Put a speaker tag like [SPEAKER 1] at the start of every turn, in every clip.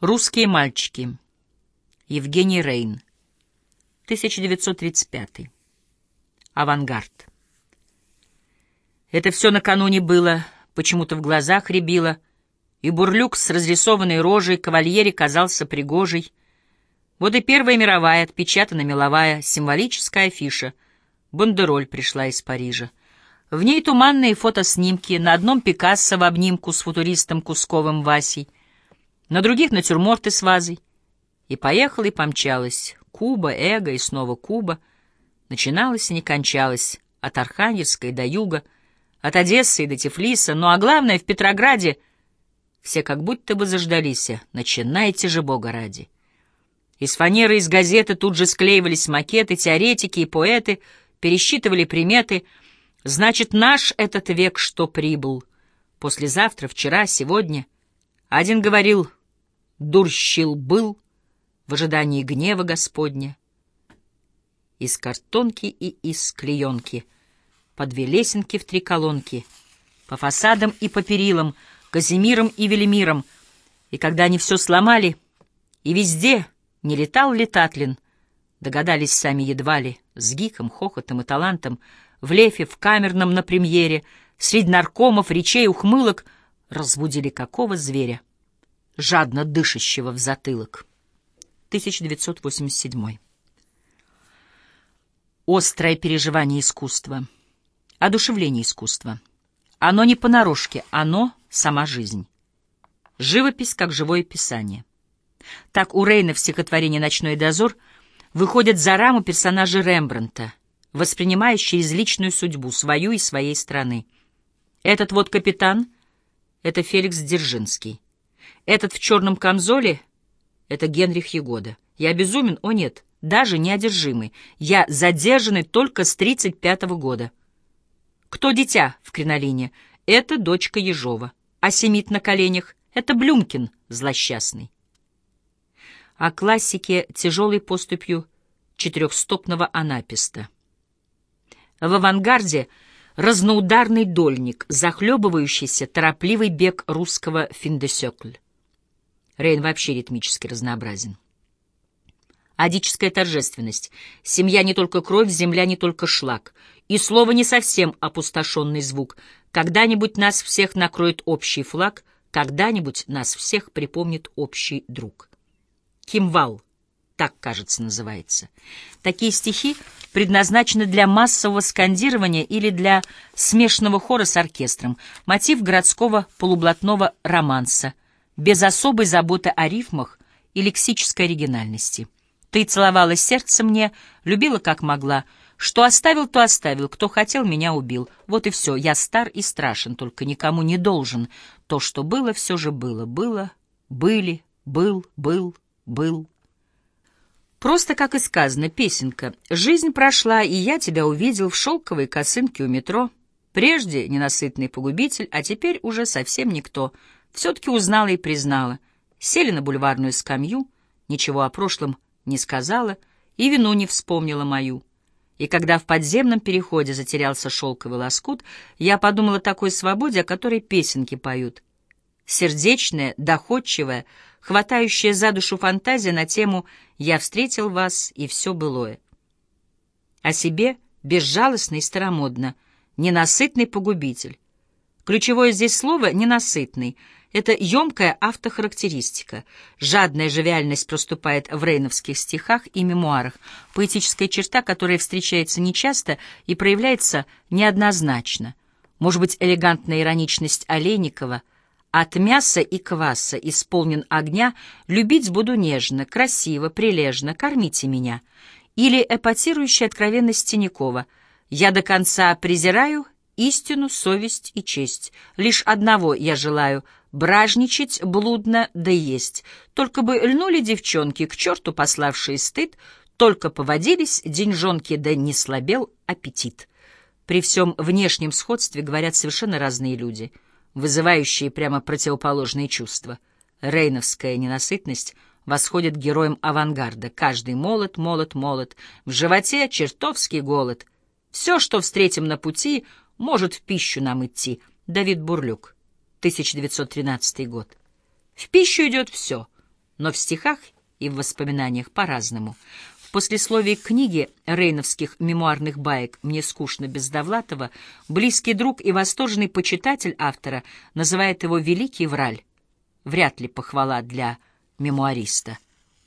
[SPEAKER 1] Русские мальчики. Евгений Рейн. 1935. Авангард. Это все накануне было, почему-то в глазах рябило, и Бурлюк с разрисованной рожей кавальере казался пригожей. Вот и Первая мировая, отпечатана меловая, символическая афиша. Бандероль пришла из Парижа. В ней туманные фотоснимки, на одном Пикассо в обнимку с футуристом Кусковым Васей — на других натюрморты с вазой. И поехала, и помчалась. Куба, Эго и снова Куба. Начиналась и не кончалась. От Архангельска до юга, от Одессы и до Тифлиса. Ну а главное, в Петрограде все как будто бы заждались. Начинайте же, Бога ради. Из фанеры, из газеты тут же склеивались макеты, теоретики и поэты, пересчитывали приметы. Значит, наш этот век, что прибыл. Послезавтра, вчера, сегодня. Один говорил дурщил был в ожидании гнева Господня. Из картонки и из клеенки, по две лесенки в три колонки, по фасадам и по перилам, Казимиром и Велимиром, и когда они все сломали, и везде не летал ли Татлин, догадались сами едва ли, с гиком, хохотом и талантом, в лефе, в камерном на премьере, среди наркомов, речей, ухмылок, разбудили какого зверя жадно дышащего в затылок. 1987. Острое переживание искусства, одушевление искусства. Оно не понарошке, оно — сама жизнь. Живопись как живое писание. Так у Рейна в стихотворении «Ночной дозор» выходят за раму персонажи Рембрандта, воспринимающие через личную судьбу, свою и своей страны. Этот вот капитан — это Феликс Дзержинский. Этот в черном камзоле — это Генрих Егода. Я безумен? О, нет, даже неодержимый. Я задержанный только с 35-го года. Кто дитя в кринолине? Это дочка Ежова. А семит на коленях — это Блюмкин злосчастный. О классике тяжелой поступью четырехстопного анаписта. В авангарде — разноударный дольник, захлебывающийся торопливый бег русского финдесекль. Рейн вообще ритмически разнообразен. Адическая торжественность. Семья не только кровь, земля не только шлак. И слово не совсем опустошенный звук. Когда-нибудь нас всех накроет общий флаг, когда-нибудь нас всех припомнит общий друг. Кимвал, так, кажется, называется. Такие стихи предназначены для массового скандирования или для смешанного хора с оркестром. Мотив городского полублатного романса — без особой заботы о рифмах и лексической оригинальности. Ты целовала сердце мне, любила как могла. Что оставил, то оставил, кто хотел, меня убил. Вот и все, я стар и страшен, только никому не должен. То, что было, все же было, было, были, был, был, был. Просто, как и сказано, песенка. Жизнь прошла, и я тебя увидел в шелковой косынке у метро. Прежде ненасытный погубитель, а теперь уже совсем никто — все-таки узнала и признала. Сели на бульварную скамью, ничего о прошлом не сказала и вину не вспомнила мою. И когда в подземном переходе затерялся шелковый лоскут, я подумала о такой свободе, о которой песенки поют. Сердечная, доходчивая, хватающая за душу фантазия на тему «Я встретил вас, и все былое». О себе безжалостно и старомодно, ненасытный погубитель. Ключевое здесь слово «ненасытный», это емкая автохарактеристика. Жадная живиальность проступает в рейновских стихах и мемуарах, поэтическая черта, которая встречается нечасто и проявляется неоднозначно. Может быть, элегантная ироничность Олейникова «От мяса и кваса исполнен огня, любить буду нежно, красиво, прилежно, кормите меня». Или эпатирующая откровенность Тинякова «Я до конца презираю истину, совесть и честь. Лишь одного я желаю — бражничать блудно да есть. Только бы льнули девчонки, к черту пославшие стыд, только поводились деньжонки, да не слабел аппетит. При всем внешнем сходстве говорят совершенно разные люди, вызывающие прямо противоположные чувства. Рейновская ненасытность восходит героям авангарда. Каждый молот, молот, молот. В животе чертовский голод. Все, что встретим на пути, может в пищу нам идти. Давид Бурлюк. 1913 год. В пищу идет все, но в стихах и в воспоминаниях по-разному. В послесловии к книге рейновских мемуарных баек «Мне скучно без Довлатова» близкий друг и восторженный почитатель автора называет его «великий враль». Вряд ли похвала для мемуариста.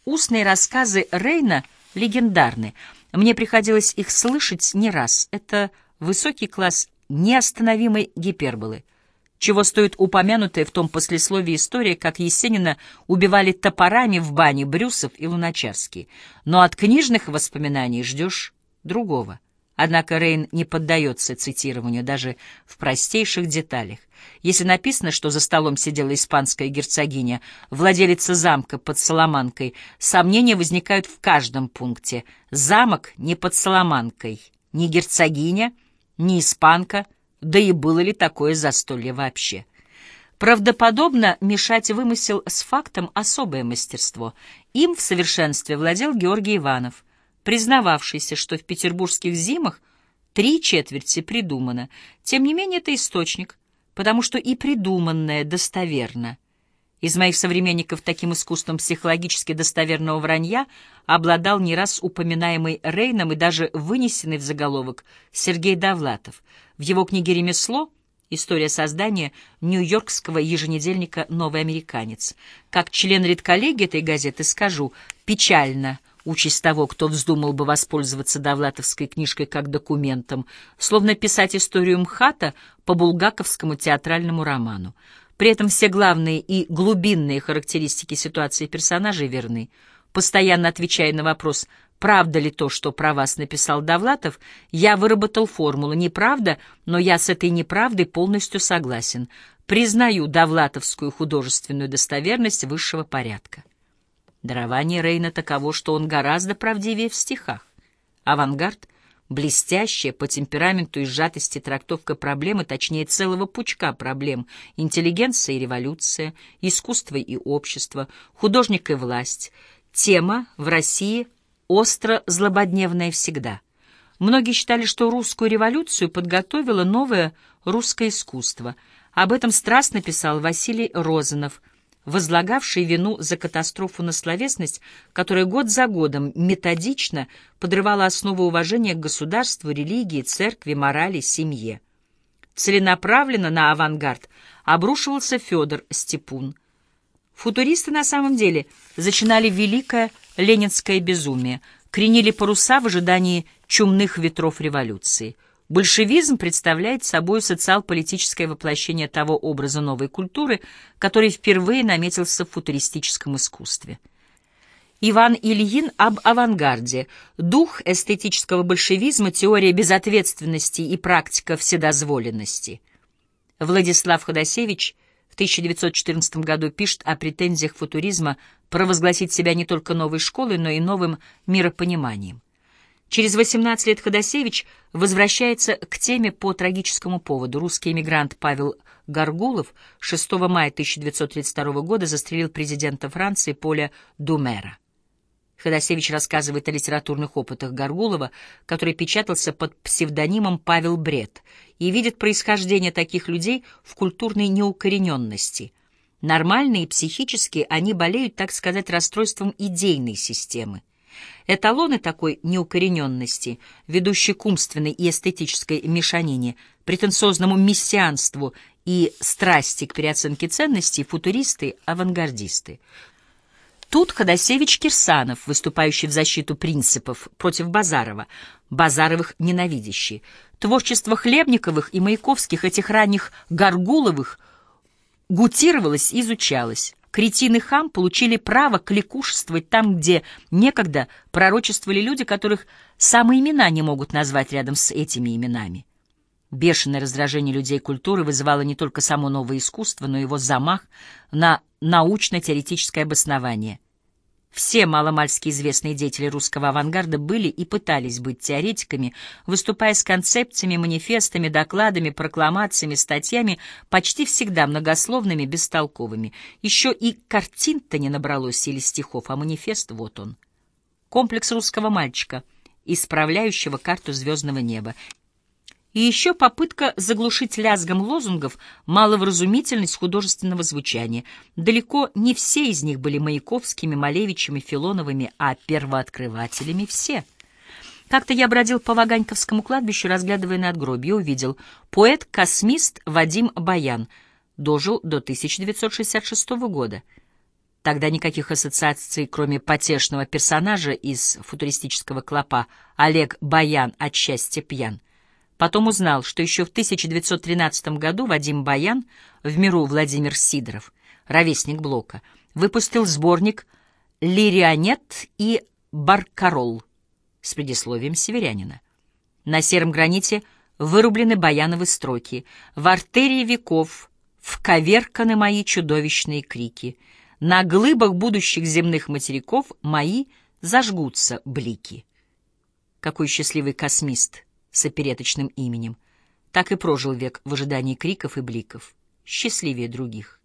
[SPEAKER 1] Устные рассказы Рейна легендарны. Мне приходилось их слышать не раз. Это высокий класс неостановимой гиперболы. Чего стоит упомянутая в том послесловии история, как Есенина убивали топорами в бане Брюсов и Луначарский. Но от книжных воспоминаний ждешь другого. Однако Рейн не поддается цитированию даже в простейших деталях. Если написано, что за столом сидела испанская герцогиня, владелица замка под Соломанкой, сомнения возникают в каждом пункте. Замок не под Соломанкой, ни герцогиня, ни испанка, да и было ли такое застолье вообще. Правдоподобно мешать вымысел с фактом особое мастерство. Им в совершенстве владел Георгий Иванов, признававшийся, что в петербургских зимах три четверти придумано. Тем не менее, это источник, потому что и придуманное достоверно. Из моих современников таким искусством психологически достоверного вранья обладал не раз упоминаемый Рейном и даже вынесенный в заголовок Сергей Довлатов. В его книге «Ремесло» История создания нью-йоркского еженедельника «Новый американец». Как член редколлегии этой газеты скажу, печально участь того, кто вздумал бы воспользоваться Довлатовской книжкой как документом, словно писать историю МХАТа по булгаковскому театральному роману. При этом все главные и глубинные характеристики ситуации персонажей верны. Постоянно отвечая на вопрос «Правда ли то, что про вас написал Довлатов?», я выработал формулу «Неправда, но я с этой неправдой полностью согласен. Признаю довлатовскую художественную достоверность высшего порядка». Дарование Рейна таково, что он гораздо правдивее в стихах. Авангард — блестящая по темпераменту и сжатости трактовка проблемы, точнее целого пучка проблем — интеллигенция и революция, искусство и общество, художник и власть. Тема в России остро злободневная всегда. Многие считали, что русскую революцию подготовило новое русское искусство. Об этом страстно писал Василий Розанов — возлагавший вину за катастрофу на словесность, которая год за годом методично подрывала основу уважения к государству, религии, церкви, морали, семье. Целенаправленно на авангард обрушивался Федор Степун. Футуристы на самом деле зачинали великое ленинское безумие, кренили паруса в ожидании чумных ветров революции — Большевизм представляет собой социал-политическое воплощение того образа новой культуры, который впервые наметился в футуристическом искусстве. Иван Ильин об авангарде. Дух эстетического большевизма, теория безответственности и практика вседозволенности. Владислав Ходосевич в 1914 году пишет о претензиях футуризма провозгласить себя не только новой школой, но и новым миропониманием. Через 18 лет Ходосевич возвращается к теме по трагическому поводу. Русский эмигрант Павел Гаргулов 6 мая 1932 года застрелил президента Франции Поля Думера. Ходосевич рассказывает о литературных опытах Гаргулова, который печатался под псевдонимом Павел Бред, и видит происхождение таких людей в культурной неукорененности. Нормальные психически они болеют, так сказать, расстройством идейной системы. Эталоны такой неукорененности, ведущие к умственной и эстетической мешанине, претенциозному мессианству и страсти к переоценке ценностей, футуристы, авангардисты. Тут Ходосевич Кирсанов, выступающий в защиту принципов против Базарова, Базаровых ненавидящий. Творчество Хлебниковых и Маяковских, этих ранних Гаргуловых, гутировалось и изучалось. Кретин и хам получили право кликушествовать там, где некогда пророчествовали люди, которых самые имена не могут назвать рядом с этими именами. Бешеное раздражение людей культуры вызывало не только само новое искусство, но и его замах на научно-теоретическое обоснование. Все маломальски известные деятели русского авангарда были и пытались быть теоретиками, выступая с концепциями, манифестами, докладами, прокламациями, статьями, почти всегда многословными, бестолковыми. Еще и картин-то не набралось или стихов, а манифест вот он. Комплекс русского мальчика, исправляющего карту звездного неба. И еще попытка заглушить лязгом лозунгов маловразумительность художественного звучания. Далеко не все из них были Маяковскими, Малевичами, Филоновыми, а первооткрывателями все. Как-то я бродил по Ваганьковскому кладбищу, разглядывая надгробие, увидел поэт-космист Вадим Баян, дожил до 1966 года. Тогда никаких ассоциаций, кроме потешного персонажа из футуристического клопа Олег Баян от счастья пьян. Потом узнал, что еще в 1913 году Вадим Баян, в миру Владимир Сидоров, ровесник Блока, выпустил сборник «Лирионет» и «Баркарол» с предисловием северянина. На сером граните вырублены баяновы строки «В артерии веков вковерканы мои чудовищные крики», на глыбах будущих земных материков мои зажгутся блики. Какой счастливый космист с опереточным именем. Так и прожил век в ожидании криков и бликов. Счастливее других.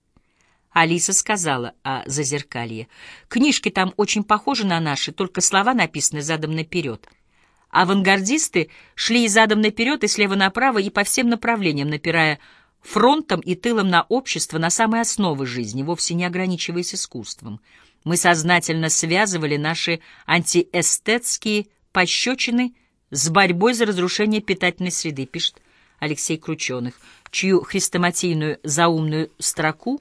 [SPEAKER 1] Алиса сказала о зазеркалье. Книжки там очень похожи на наши, только слова написаны задом наперед. Авангардисты шли и задом наперед, и слева направо, и по всем направлениям, напирая фронтом и тылом на общество, на самые основы жизни, вовсе не ограничиваясь искусством. Мы сознательно связывали наши антиэстетские пощечины с борьбой за разрушение питательной среды, пишет Алексей Крученых, чью хрестоматийную заумную строку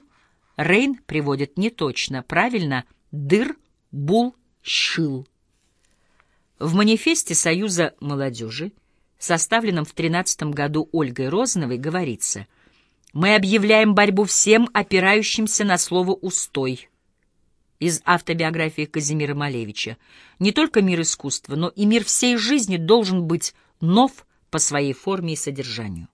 [SPEAKER 1] Рейн приводит неточно, правильно «дыр-бул-щил». В манифесте Союза молодежи, составленном в 13 году Ольгой Розановой, говорится – мы объявляем борьбу всем опирающимся на слово «устой». Из автобиографии Казимира Малевича. Не только мир искусства, но и мир всей жизни должен быть нов по своей форме и содержанию.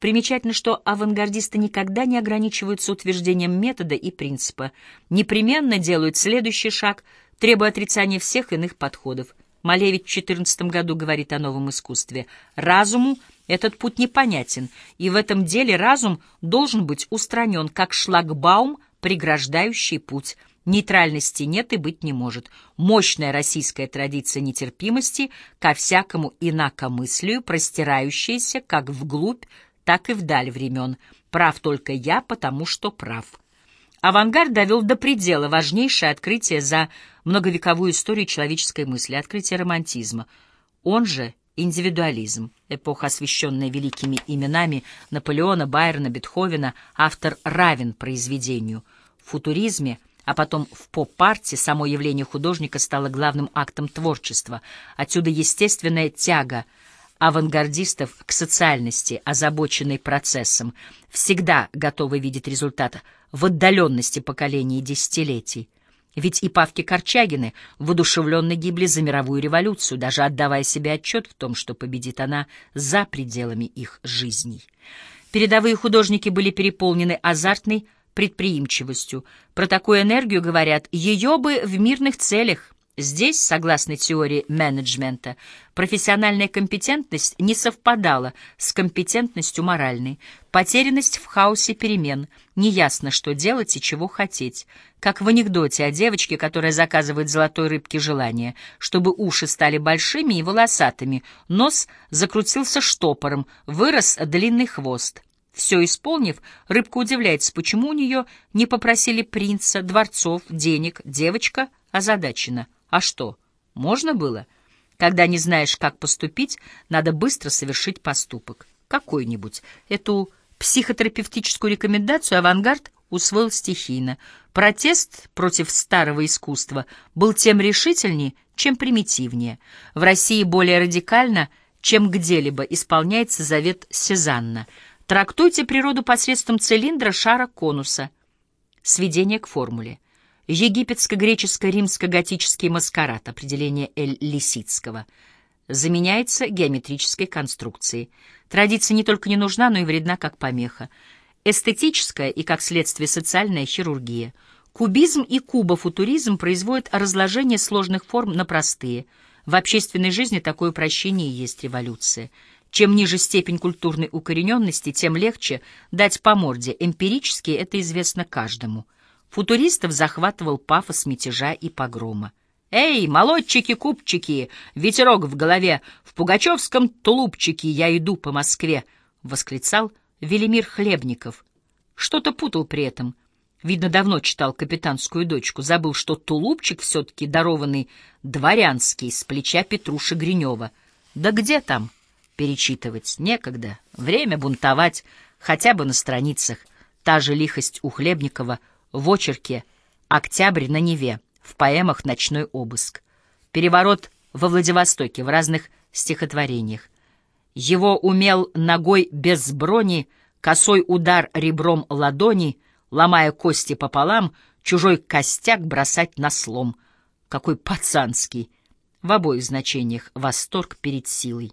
[SPEAKER 1] Примечательно, что авангардисты никогда не ограничиваются утверждением метода и принципа, непременно делают следующий шаг, требуя отрицания всех иных подходов. Малевич в 14 году говорит о новом искусстве. Разуму этот путь непонятен, и в этом деле разум должен быть устранен, как шлагбаум, преграждающий путь. Нейтральности нет и быть не может. Мощная российская традиция нетерпимости ко всякому инакомыслию, простирающаяся как вглубь, так и вдаль времен. Прав только я, потому что прав. Авангард довел до предела важнейшее открытие за многовековую историю человеческой мысли, открытие романтизма. Он же Индивидуализм. Эпоха, освещенная великими именами Наполеона, Байрона, Бетховена, автор равен произведению. В футуризме, а потом в поп-арте само явление художника стало главным актом творчества. Отсюда естественная тяга авангардистов к социальности, озабоченной процессом, всегда готовы видеть результат в отдаленности поколений и десятилетий. Ведь и Павки Корчагины воодушевленно гибли за мировую революцию, даже отдавая себе отчет в том, что победит она за пределами их жизней. Передовые художники были переполнены азартной предприимчивостью. Про такую энергию говорят «ее бы в мирных целях». Здесь, согласно теории менеджмента, профессиональная компетентность не совпадала с компетентностью моральной. Потерянность в хаосе перемен. Неясно, что делать и чего хотеть. Как в анекдоте о девочке, которая заказывает золотой рыбке желание, чтобы уши стали большими и волосатыми, нос закрутился штопором, вырос длинный хвост. Все исполнив, рыбка удивляется, почему у нее не попросили принца, дворцов, денег. Девочка озадачена. А что, можно было? Когда не знаешь, как поступить, надо быстро совершить поступок. Какой-нибудь. Эту психотерапевтическую рекомендацию авангард усвоил стихийно. Протест против старого искусства был тем решительнее, чем примитивнее. В России более радикально, чем где-либо, исполняется завет Сезанна. Трактуйте природу посредством цилиндра, шара, конуса. Сведение к формуле. Египетско-греческо-римско-готический маскарад, определение Эль Лисицкого, заменяется геометрической конструкцией. Традиция не только не нужна, но и вредна как помеха. Эстетическая и, как следствие, социальная хирургия. Кубизм и кубофутуризм производят разложение сложных форм на простые. В общественной жизни такое упрощение и есть революция. Чем ниже степень культурной укорененности, тем легче дать по морде. Эмпирически это известно каждому. Футуристов захватывал пафос мятежа и погрома. «Эй, молодчики-купчики! Ветерок в голове! В пугачевском тулупчике я иду по Москве!» — восклицал Велимир Хлебников. Что-то путал при этом. Видно, давно читал «Капитанскую дочку». Забыл, что тулупчик все-таки дарованный дворянский, с плеча Петруши Гринева. Да где там перечитывать? Некогда. Время бунтовать, хотя бы на страницах. Та же лихость у Хлебникова в очерке «Октябрь на Неве» в поэмах «Ночной обыск», переворот во Владивостоке в разных стихотворениях. Его умел ногой без брони, косой удар ребром ладони, ломая кости пополам, чужой костяк бросать на слом. Какой пацанский! В обоих значениях восторг перед силой.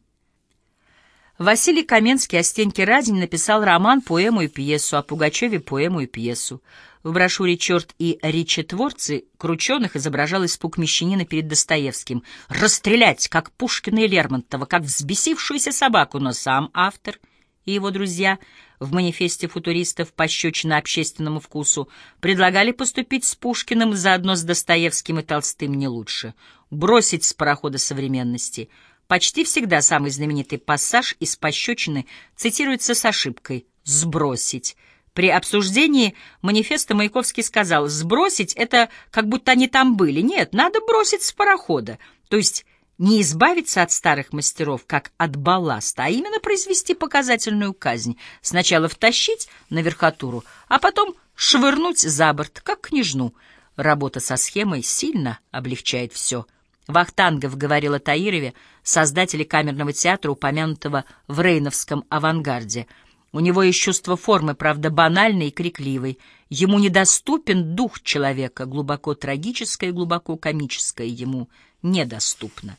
[SPEAKER 1] Василий Каменский о Стеньке Разине написал роман, поэму и пьесу, о Пугачеве поэму и пьесу. В брошюре «Черт и речетворцы» Крученых изображал испуг мещанина перед Достоевским. Расстрелять, как Пушкина и Лермонтова, как взбесившуюся собаку, но сам автор и его друзья в манифесте футуристов пощечина общественному вкусу предлагали поступить с Пушкиным заодно с Достоевским и Толстым не лучше. Бросить с парохода современности — Почти всегда самый знаменитый пассаж из пощечины цитируется с ошибкой «сбросить». При обсуждении манифеста Маяковский сказал «сбросить — это как будто они там были». Нет, надо бросить с парохода. То есть не избавиться от старых мастеров, как от балласта, а именно произвести показательную казнь. Сначала втащить на верхотуру, а потом швырнуть за борт, как княжну. Работа со схемой сильно облегчает все. Вахтангов говорил о Таирове, создателе камерного театра, упомянутого в рейновском авангарде. У него есть чувство формы, правда, банальной и крикливой. Ему недоступен дух человека, глубоко трагическое и глубоко комическое ему недоступно.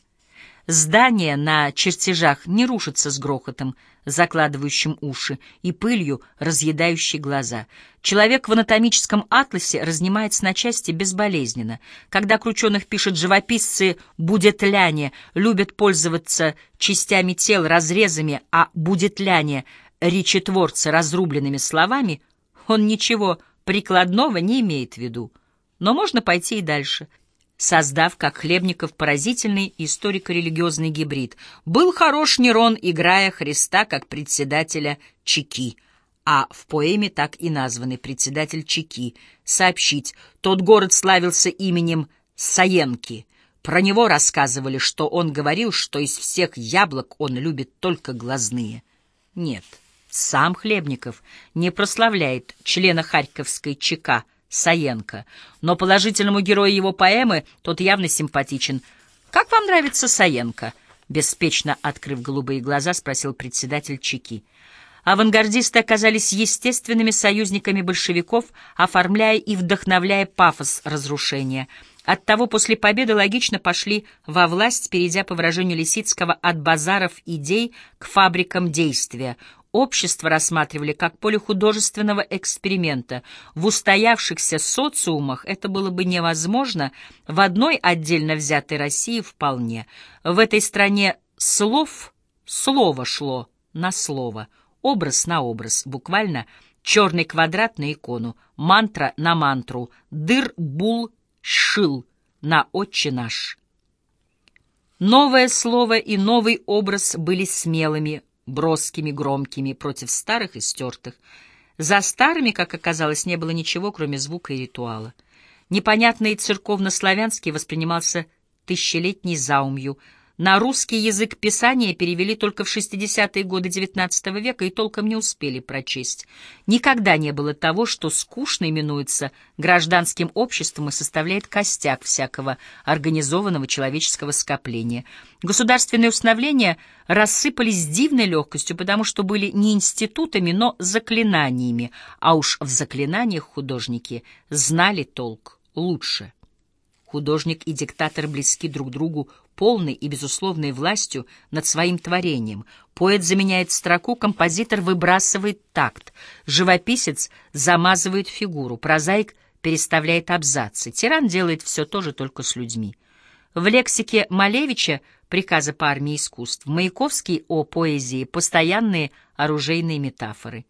[SPEAKER 1] Здание на чертежах не рушится с грохотом, закладывающим уши, и пылью, разъедающей глаза. Человек в анатомическом атласе разнимается на части безболезненно. Когда Крученых пишет «живописцы будетляне любят пользоваться частями тел, разрезами, а будетляне — речетворцы разрубленными словами», он ничего прикладного не имеет в виду. Но можно пойти и дальше — создав, как Хлебников, поразительный историко-религиозный гибрид. Был хорош Нерон, играя Христа как председателя Чеки, а в поэме так и названный председатель Чеки, сообщить, тот город славился именем Саенки. Про него рассказывали, что он говорил, что из всех яблок он любит только глазные. Нет, сам Хлебников не прославляет члена Харьковской ЧК Саенко, но положительному герою его поэмы тот явно симпатичен. «Как вам нравится Саенко?» Беспечно открыв голубые глаза, спросил председатель Чеки. Авангардисты оказались естественными союзниками большевиков, оформляя и вдохновляя пафос разрушения. Оттого после победы логично пошли во власть, перейдя, по выражению Лисицкого, от базаров идей к фабрикам действия, общество рассматривали как поле художественного эксперимента. В устоявшихся социумах это было бы невозможно, в одной отдельно взятой России вполне. В этой стране слов слово шло на слово, образ на образ, буквально черный квадрат на икону, мантра на мантру, дыр-бул-шил на «Отче наш». Новое слово и новый образ были смелыми, броскими, громкими, против старых и стертых. За старыми, как оказалось, не было ничего, кроме звука и ритуала. Непонятный церковно-славянский воспринимался тысячелетней заумью — на русский язык писания перевели только в 60-е годы XIX века и толком не успели прочесть. Никогда не было того, что скучно именуется гражданским обществом и составляет костяк всякого организованного человеческого скопления. Государственные установления рассыпались с дивной легкостью, потому что были не институтами, но заклинаниями, а уж в заклинаниях художники знали толк лучше. Художник и диктатор близки друг другу полной и безусловной властью над своим творением. Поэт заменяет строку, композитор выбрасывает такт, живописец замазывает фигуру, прозаик переставляет абзацы, тиран делает все то же, только с людьми. В лексике Малевича «Приказы по армии искусств» Маяковский о поэзии постоянные оружейные метафоры.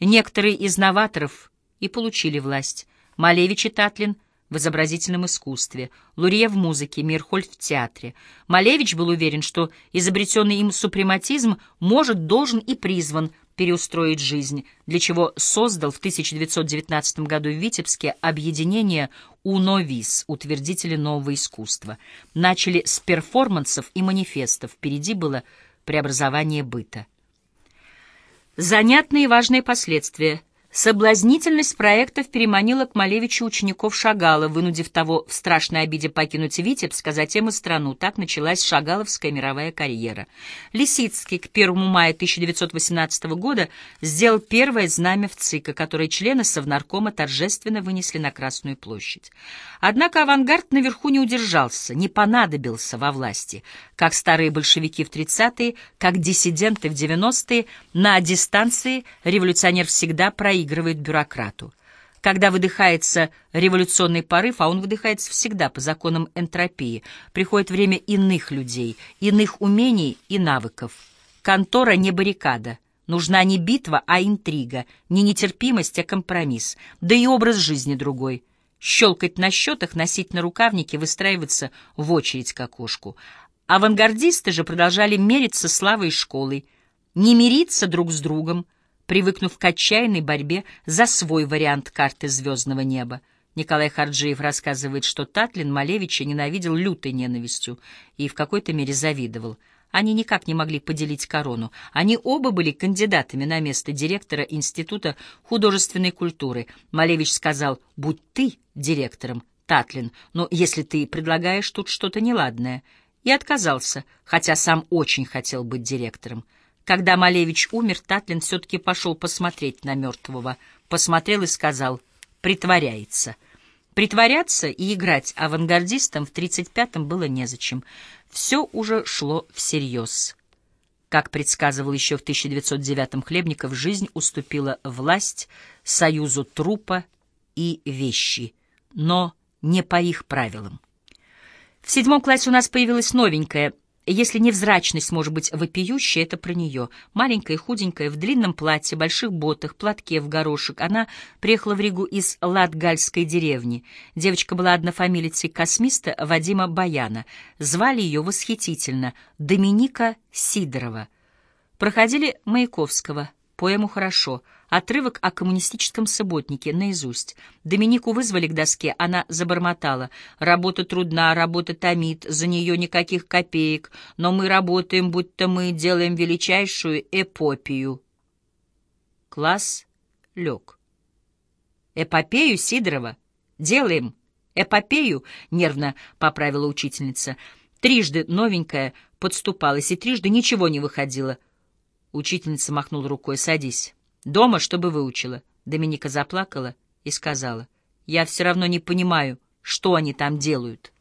[SPEAKER 1] Некоторые из новаторов и получили власть. Малевич и Татлин в изобразительном искусстве, Лурье в музыке, Мирхольд в театре. Малевич был уверен, что изобретенный им супрематизм может, должен и призван переустроить жизнь, для чего создал в 1919 году в Витебске объединение «Уновис» — утвердители нового искусства. Начали с перформансов и манифестов, впереди было преобразование быта. Занятные и важные последствия — Соблазнительность проектов переманила к Малевичу учеников Шагала, вынудив того в страшной обиде покинуть Витебск, а затем и страну. Так началась шагаловская мировая карьера. Лисицкий к 1 мая 1918 года сделал первое знамя в ЦИКа, которое члены Совнаркома торжественно вынесли на Красную площадь. Однако авангард наверху не удержался, не понадобился во власти, как старые большевики в 30-е, как диссиденты в 90-е, на дистанции революционер всегда проиграл проигрывает бюрократу. Когда выдыхается революционный порыв, а он выдыхается всегда по законам энтропии, приходит время иных людей, иных умений и навыков. Контора не баррикада. Нужна не битва, а интрига, не нетерпимость, а компромисс, да и образ жизни другой. Щелкать на счетах, носить на рукавнике, выстраиваться в очередь к окошку. Авангардисты же продолжали мериться славой школой, не мириться друг с другом, привыкнув к отчаянной борьбе за свой вариант карты звездного неба. Николай Харджиев рассказывает, что Татлин Малевича ненавидел лютой ненавистью и в какой-то мере завидовал. Они никак не могли поделить корону. Они оба были кандидатами на место директора Института художественной культуры. Малевич сказал, «Будь ты директором, Татлин, но если ты предлагаешь тут что-то неладное». И отказался, хотя сам очень хотел быть директором. Когда Малевич умер, Татлин все-таки пошел посмотреть на мертвого. Посмотрел и сказал «притворяется». Притворяться и играть авангардистом в 35-м было незачем. Все уже шло всерьез. Как предсказывал еще в 1909-м Хлебников, жизнь уступила власть союзу трупа и вещи, но не по их правилам. В седьмом классе у нас появилась новенькая если невзрачность может быть вопиющая, это про нее. Маленькая, худенькая, в длинном платье, больших ботах, платке в горошек. Она приехала в Ригу из Латгальской деревни. Девочка была однофамилицей космиста Вадима Баяна. Звали ее восхитительно — Доминика Сидорова. Проходили Маяковского, поэму «Хорошо», Отрывок о коммунистическом субботнике наизусть. Доминику вызвали к доске, она забормотала. «Работа трудна, работа томит, за нее никаких копеек, но мы работаем, будто мы делаем величайшую эпопию». Класс лег. «Эпопею, Сидорова? Делаем. Эпопею?» — нервно поправила учительница. Трижды новенькая подступалась, и трижды ничего не выходило. Учительница махнула рукой. «Садись». Дома, чтобы выучила. Доминика заплакала и сказала, «Я все равно не понимаю, что они там делают».